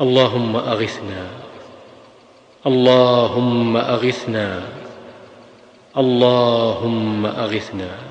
اللهم أغثنا. اللهم أغثنا. اللهم أغثنا.